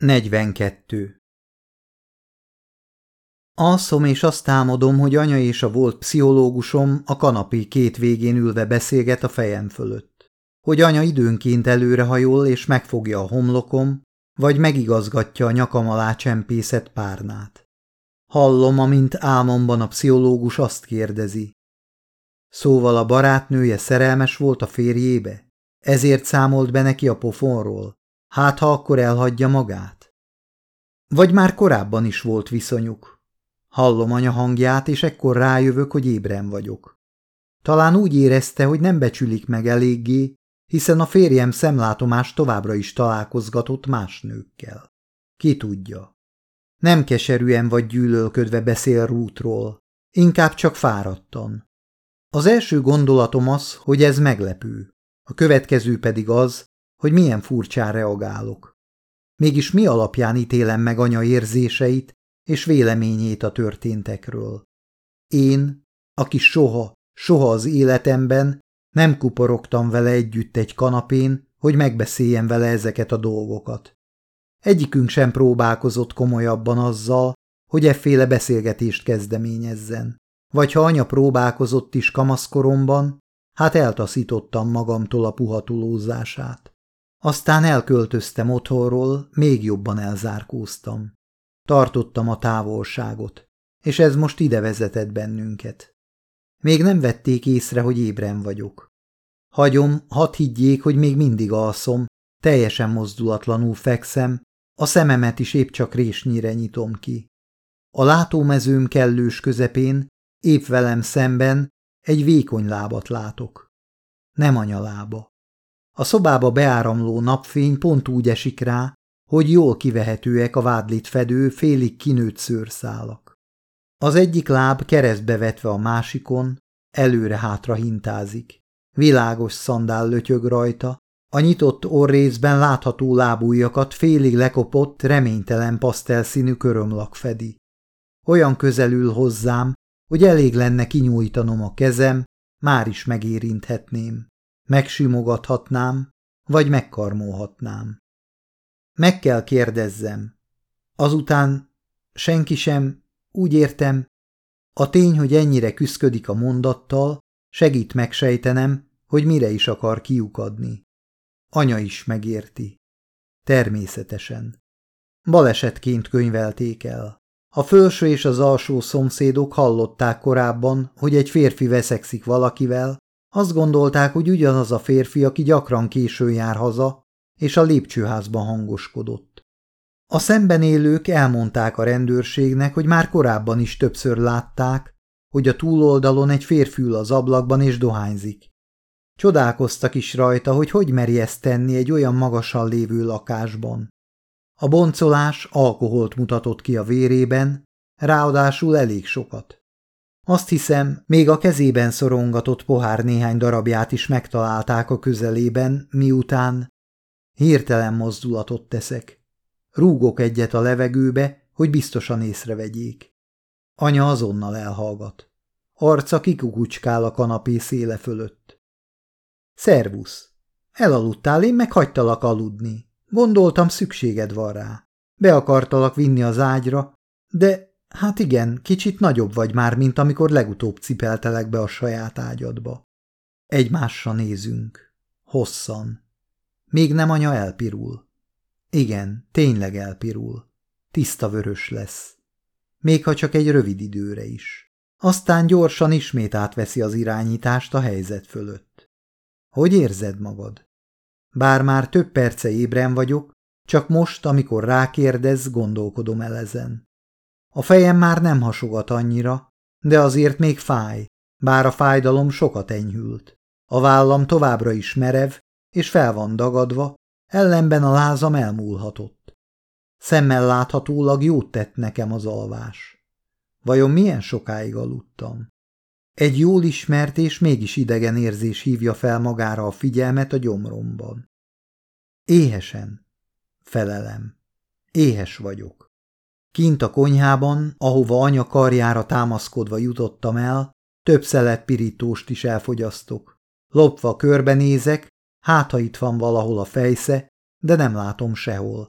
42. Alszom és azt támadom, hogy anya és a volt pszichológusom a kanapé két végén ülve beszélget a fejem fölött. Hogy anya időnként előrehajol és megfogja a homlokom, vagy megigazgatja a nyakam alá csempészet párnát. Hallom, amint álmomban a pszichológus azt kérdezi. Szóval a barátnője szerelmes volt a férjébe? Ezért számolt be neki a pofonról? Hát, ha akkor elhagyja magát? Vagy már korábban is volt viszonyuk. Hallom anya hangját, és ekkor rájövök, hogy ébren vagyok. Talán úgy érezte, hogy nem becsülik meg eléggé, hiszen a férjem szemlátomás továbbra is találkozgatott más nőkkel. Ki tudja. Nem keserűen vagy gyűlölködve beszél rútról, inkább csak fáradtan. Az első gondolatom az, hogy ez meglepő, a következő pedig az, hogy milyen furcsán reagálok. Mégis mi alapján ítélem meg anya érzéseit és véleményét a történtekről? Én, aki soha, soha az életemben nem kuporogtam vele együtt egy kanapén, hogy megbeszéljem vele ezeket a dolgokat. Egyikünk sem próbálkozott komolyabban azzal, hogy efféle beszélgetést kezdeményezzen. Vagy ha anya próbálkozott is kamaszkoromban, hát eltaszítottam magamtól a puhatulózását. Aztán elköltöztem otthonról, még jobban elzárkóztam. Tartottam a távolságot, és ez most ide vezetett bennünket. Még nem vették észre, hogy ébren vagyok. Hagyom, hadd higgyék, hogy még mindig alszom, teljesen mozdulatlanul fekszem, a szememet is épp csak résnyire nyitom ki. A látómezőm kellős közepén, épp velem szemben egy vékony lábat látok. Nem anyalába. A szobába beáramló napfény pont úgy esik rá, hogy jól kivehetőek a vádlit fedő, félig kinőtt szőrszálak. Az egyik láb keresztbe vetve a másikon, előre-hátra hintázik. Világos szandál lötyög rajta, a nyitott orrészben látható lábújakat félig lekopott, reménytelen pasztelszínű körömlak fedi. Olyan közelül hozzám, hogy elég lenne kinyújtanom a kezem, már is megérinthetném. Megsimogathatnám, vagy megkarmolhatnám. Meg kell kérdezzem. Azután senki sem, úgy értem, a tény, hogy ennyire küszködik a mondattal, segít megsejtenem, hogy mire is akar kiukadni. Anya is megérti. Természetesen. Balesetként könyvelték el. A felső és az alsó szomszédok hallották korábban, hogy egy férfi veszekszik valakivel, azt gondolták, hogy ugyanaz a férfi, aki gyakran későn jár haza, és a lépcsőházban hangoskodott. A szemben élők elmondták a rendőrségnek, hogy már korábban is többször látták, hogy a túloldalon egy férfi ül az ablakban és dohányzik. Csodálkoztak is rajta, hogy hogy meri ezt tenni egy olyan magasan lévő lakásban. A boncolás alkoholt mutatott ki a vérében, ráadásul elég sokat. Azt hiszem, még a kezében szorongatott pohár néhány darabját is megtalálták a közelében, miután hirtelen mozdulatot teszek. Rúgok egyet a levegőbe, hogy biztosan észrevegyék. Anya azonnal elhallgat. Arca kikukucskál a kanapé széle fölött. Szervusz! Elaludtál, én meg hagytalak aludni. Gondoltam, szükséged van rá. Be akartalak vinni az ágyra, de Hát igen, kicsit nagyobb vagy már, mint amikor legutóbb cipeltelek be a saját ágyadba. Egymásra nézünk. Hosszan. Még nem anya elpirul. Igen, tényleg elpirul. Tiszta vörös lesz. Még ha csak egy rövid időre is. Aztán gyorsan ismét átveszi az irányítást a helyzet fölött. Hogy érzed magad? Bár már több perce ébren vagyok, csak most, amikor rákérdez, gondolkodom el ezen. A fejem már nem hasogat annyira, de azért még fáj, bár a fájdalom sokat enyhült. A vállam továbbra is merev, és fel van dagadva, ellenben a lázam elmúlhatott. Szemmel láthatólag jót tett nekem az alvás. Vajon milyen sokáig aludtam? Egy jól ismert és mégis idegen érzés hívja fel magára a figyelmet a gyomromban. Éhesen. Felelem. Éhes vagyok. Kint a konyhában, ahova anya karjára támaszkodva jutottam el, több szelet pirítóst is elfogyasztok. Lopva körbenézek, hát ha itt van valahol a fejsze, de nem látom sehol.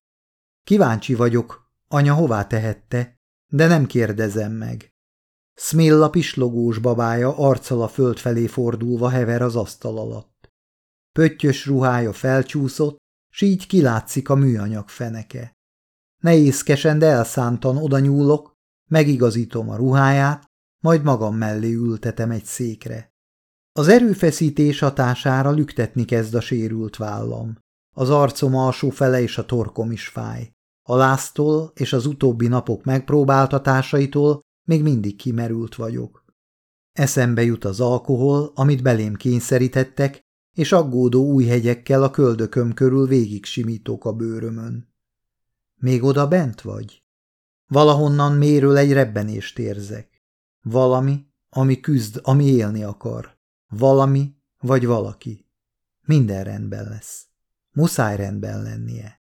Kíváncsi vagyok, anya hová tehette, de nem kérdezem meg. Smilla pislogós babája arccal a föld felé fordulva hever az asztal alatt. Pöttyös ruhája felcsúszott, s így kilátszik a műanyag feneke. Nehézkesen, de elszántan oda nyúlok, megigazítom a ruháját, majd magam mellé ültetem egy székre. Az erőfeszítés hatására lüktetni kezd a sérült vállam. Az arcom alsó fele és a torkom is fáj. A láztól és az utóbbi napok megpróbáltatásaitól még mindig kimerült vagyok. Eszembe jut az alkohol, amit belém kényszerítettek, és aggódó új hegyekkel a köldököm körül végig simítok a bőrömön. Még oda bent vagy? Valahonnan méről egy rebbenést érzek. Valami, ami küzd, ami élni akar. Valami vagy valaki. Minden rendben lesz. Muszáj rendben lennie.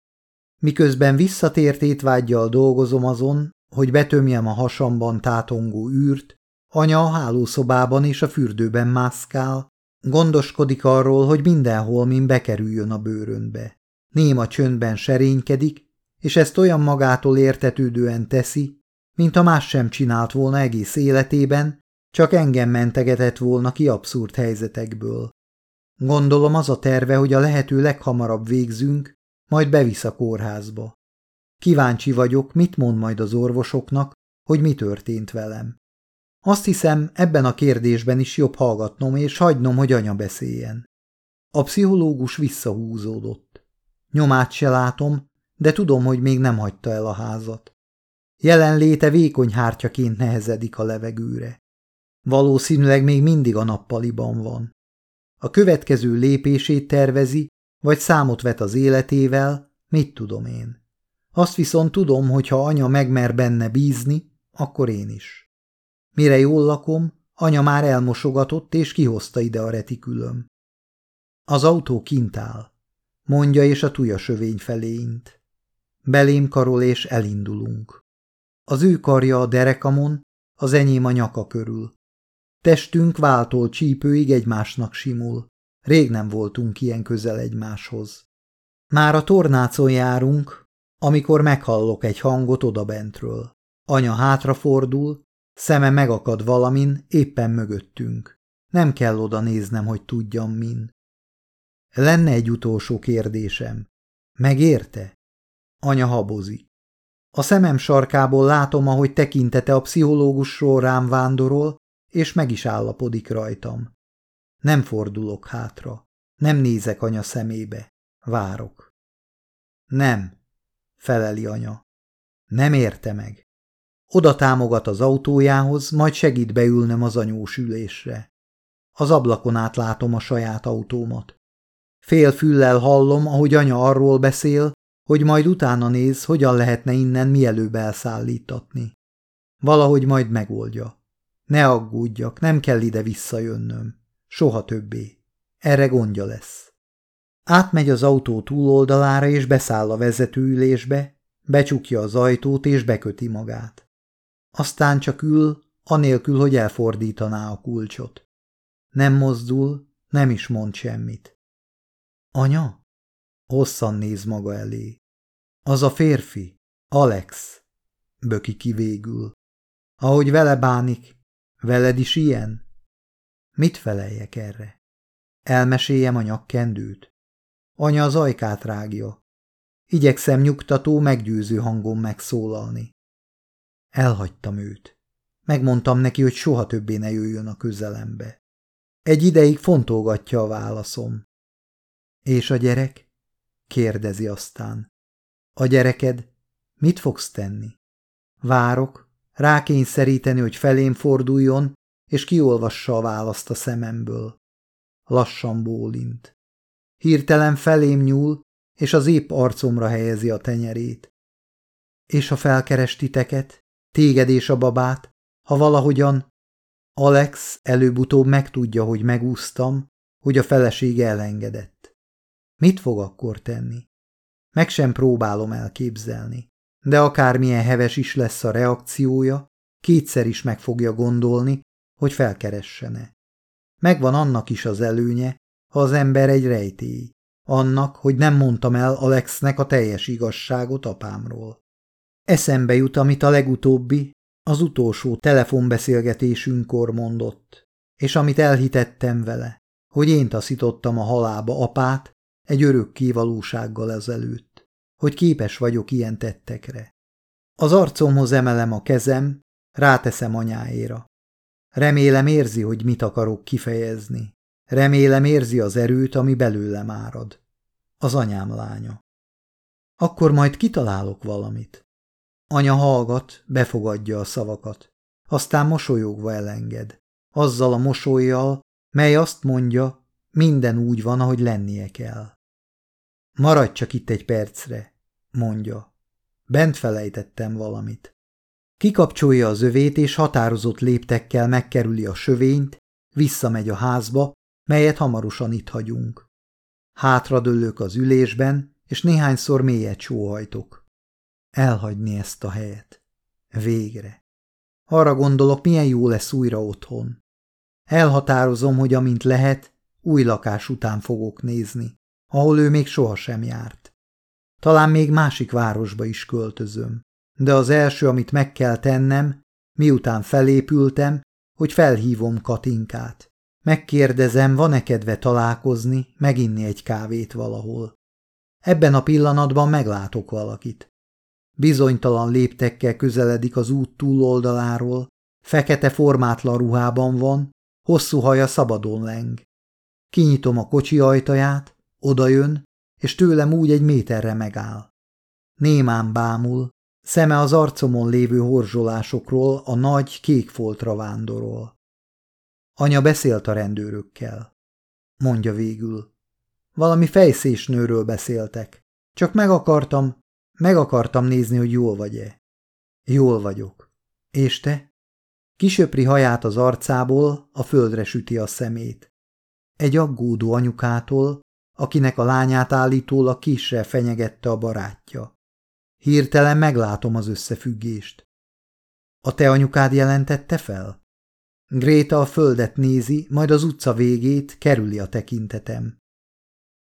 Miközben visszatért étvágyjal dolgozom azon, hogy betömjem a hasamban tátongó űrt, anya a hálószobában és a fürdőben mászkál, gondoskodik arról, hogy mindenhol min bekerüljön a bőrönbe. Néma csöndben serénykedik, és ezt olyan magától értetődően teszi, mint a más sem csinált volna egész életében, csak engem mentegetett volna ki abszurd helyzetekből. Gondolom az a terve, hogy a lehető leghamarabb végzünk, majd bevisz a kórházba. Kíváncsi vagyok, mit mond majd az orvosoknak, hogy mi történt velem. Azt hiszem, ebben a kérdésben is jobb hallgatnom és hagynom, hogy anya beszéljen. A pszichológus visszahúzódott. Nyomát se látom, de tudom, hogy még nem hagyta el a házat. Jelenléte vékony hártyaként nehezedik a levegőre. Valószínűleg még mindig a nappaliban van. A következő lépését tervezi, vagy számot vet az életével, mit tudom én. Azt viszont tudom, hogy ha anya megmer benne bízni, akkor én is. Mire jól lakom, anya már elmosogatott és kihozta ide a retikülöm. Az autó kint áll, mondja és a tuja sövény felé int. Belém karol és elindulunk. Az ő karja a derekamon, az enyém a nyaka körül. Testünk váltól csípőig egymásnak simul. Rég nem voltunk ilyen közel egymáshoz. Már a tornácon járunk, amikor meghallok egy hangot odabentről. Anya hátrafordul, szeme megakad valamin, éppen mögöttünk. Nem kell oda néznem, hogy tudjam min. Lenne egy utolsó kérdésem. Megérte? Anya habozik. A szemem sarkából látom, ahogy tekintete a pszichológusról rám vándorol, és meg is állapodik rajtam. Nem fordulok hátra. Nem nézek anya szemébe. Várok. Nem, feleli anya. Nem érte meg. Oda támogat az autójához, majd segít beülnem az anyós ülésre. Az ablakon át látom a saját autómat. Fél füllel hallom, ahogy anya arról beszél, hogy majd utána néz, hogyan lehetne innen mielőbb elszállítatni. Valahogy majd megoldja. Ne aggódjak, nem kell ide visszajönnöm. Soha többé. Erre gondja lesz. Átmegy az autó túloldalára és beszáll a vezetőülésbe, becsukja az ajtót és beköti magát. Aztán csak ül, anélkül, hogy elfordítaná a kulcsot. Nem mozdul, nem is mond semmit. Anya? Hosszan néz maga elé. Az a férfi, Alex, böki ki végül. Ahogy vele bánik, veled is ilyen? Mit feleljek erre? Elmeséljem a nyakkendőt? Anya az ajkát rágja. Igyekszem nyugtató, meggyőző hangon megszólalni. Elhagytam őt. Megmondtam neki, hogy soha többé ne jöjjön a közelembe. Egy ideig fontolgatja a válaszom. És a gyerek? Kérdezi aztán. A gyereked? Mit fogsz tenni? Várok, rákényszeríteni, hogy felém forduljon, és kiolvassa a választ a szememből. Lassan bólint. Hirtelen felém nyúl, és az épp arcomra helyezi a tenyerét. És ha felkeres titeket, téged és a babát, ha valahogyan Alex előbb-utóbb megtudja, hogy megúsztam, hogy a felesége elengedett. Mit fog akkor tenni? Meg sem próbálom elképzelni, de akármilyen heves is lesz a reakciója, kétszer is meg fogja gondolni, hogy felkeressene. Megvan annak is az előnye, ha az ember egy rejtély. Annak, hogy nem mondtam el Alexnek a teljes igazságot apámról. Eszembe jut, amit a legutóbbi, az utolsó telefonbeszélgetésünkkor mondott, és amit elhitettem vele, hogy én taszítottam a halába apát egy örök kivalósággal ezelőtt, hogy képes vagyok ilyen tettekre. Az arcomhoz emelem a kezem, ráteszem anyáéra. Remélem érzi, hogy mit akarok kifejezni. Remélem érzi az erőt, ami belőlem árad. Az anyám lánya. Akkor majd kitalálok valamit. Anya hallgat, befogadja a szavakat. Aztán mosolyogva elenged. Azzal a mosolyjal, mely azt mondja, minden úgy van, ahogy lennie kell. Maradj csak itt egy percre, mondja. Bent felejtettem valamit. Kikapcsolja az övét, és határozott léptekkel megkerüli a sövényt, visszamegy a házba, melyet hamarosan itt hagyunk. Hátradőlök az ülésben, és néhányszor mélyet sóhajtok. Elhagyni ezt a helyet. Végre. Arra gondolok, milyen jó lesz újra otthon. Elhatározom, hogy amint lehet, új lakás után fogok nézni, ahol ő még sohasem járt. Talán még másik városba is költözöm, de az első, amit meg kell tennem, miután felépültem, hogy felhívom Katinkát. Megkérdezem, van-e kedve találkozni, meginni egy kávét valahol. Ebben a pillanatban meglátok valakit. Bizonytalan léptekkel közeledik az út túloldaláról, fekete formátlan ruhában van, hosszú haja szabadon leng. Kinyitom a kocsi ajtaját, odajön, és tőlem úgy egy méterre megáll. Némán bámul, szeme az arcomon lévő horzsolásokról a nagy kék foltra vándorol. Anya beszélt a rendőrökkel. Mondja végül. Valami fejszésnőről beszéltek. Csak meg akartam, meg akartam nézni, hogy jól vagy-e. Jól vagyok. És te? Kisöpri haját az arcából, a földre süti a szemét. Egy aggódó anyukától, akinek a lányát állítólag kisre fenyegette a barátja. Hirtelen meglátom az összefüggést. A te anyukád jelentette fel? Gréta a földet nézi, majd az utca végét kerüli a tekintetem.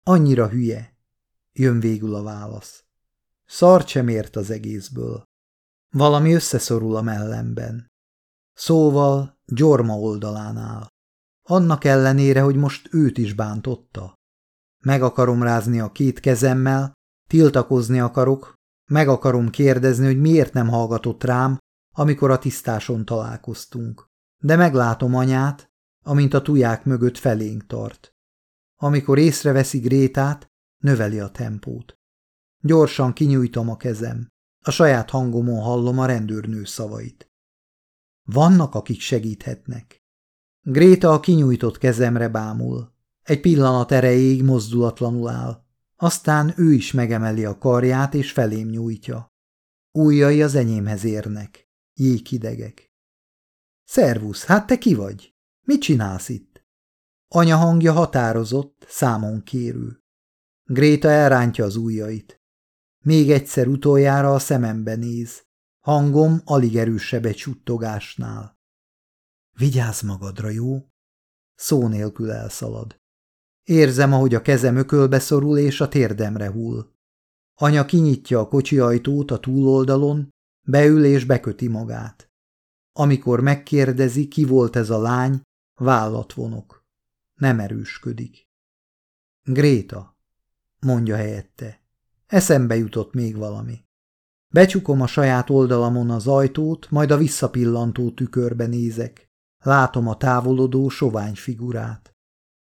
Annyira hülye, jön végül a válasz. Szart sem ért az egészből. Valami összeszorul a mellemben. Szóval Gyorma oldalán áll. Annak ellenére, hogy most őt is bántotta. Meg akarom rázni a két kezemmel, tiltakozni akarok, meg akarom kérdezni, hogy miért nem hallgatott rám, amikor a tisztáson találkoztunk. De meglátom anyát, amint a tuják mögött felénk tart. Amikor észreveszi Grétát, növeli a tempót. Gyorsan kinyújtom a kezem. A saját hangomon hallom a rendőrnő szavait. Vannak, akik segíthetnek. Gréta a kinyújtott kezemre bámul. Egy pillanat erejéig mozdulatlanul áll. Aztán ő is megemeli a karját és felém nyújtja. Újjai az enyémhez érnek. Jéghidegek. Szervusz, hát te ki vagy? Mit csinálsz itt? Anya hangja határozott, számon kérő. Gréta elrántja az ujjait. Még egyszer utoljára a szemembe néz. Hangom alig erősebb egy suttogásnál. Vigyázz magadra, jó? Szó nélkül elszalad. Érzem, ahogy a kezem ökölbe szorul és a térdemre hull. Anya kinyitja a kocsi ajtót a túloldalon, beül és beköti magát. Amikor megkérdezi, ki volt ez a lány, vállat vonok. Nem erősködik. Gréta, mondja helyette. Eszembe jutott még valami. Becsukom a saját oldalamon az ajtót, majd a visszapillantó tükörbe nézek. Látom a távolodó sovány figurát.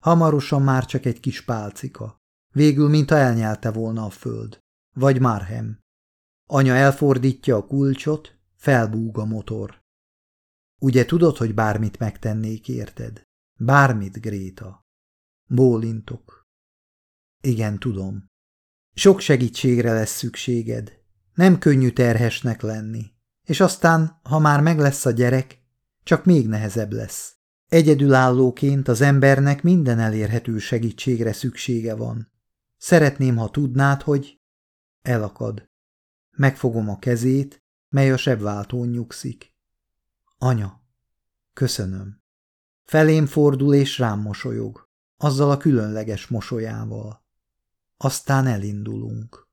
Hamarosan már csak egy kis pálcika. Végül, mintha elnyelte volna a föld. Vagy Marhem. Anya elfordítja a kulcsot, felbúg a motor. Ugye tudod, hogy bármit megtennék, érted? Bármit, Gréta. Bólintok. Igen, tudom. Sok segítségre lesz szükséged. Nem könnyű terhesnek lenni. És aztán, ha már meg lesz a gyerek, csak még nehezebb lesz. Egyedülállóként az embernek minden elérhető segítségre szüksége van. Szeretném, ha tudnád, hogy... Elakad. Megfogom a kezét, mely a sebváltón nyugszik. Anya, köszönöm. Felém fordul és rám mosolyog, azzal a különleges mosolyával. aztán elindulunk.